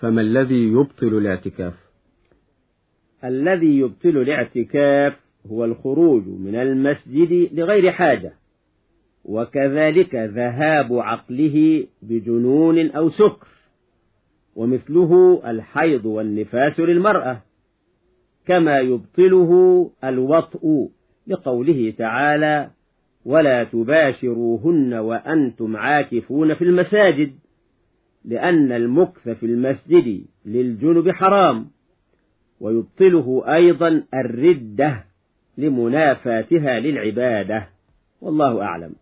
فما الذي يبطل الاعتكاف؟ الذي يبطل الاعتكاف هو الخروج من المسجد لغير حاجة وكذلك ذهاب عقله بجنون أو سكر ومثله الحيض والنفاس للمرأة كما يبطله الوطء لقوله تعالى ولا تباشروهن وأنتم عاكفون في المساجد لأن المكث في المسجد للجنب حرام ويبطله أيضا الردة لمنافاتها للعبادة والله أعلم.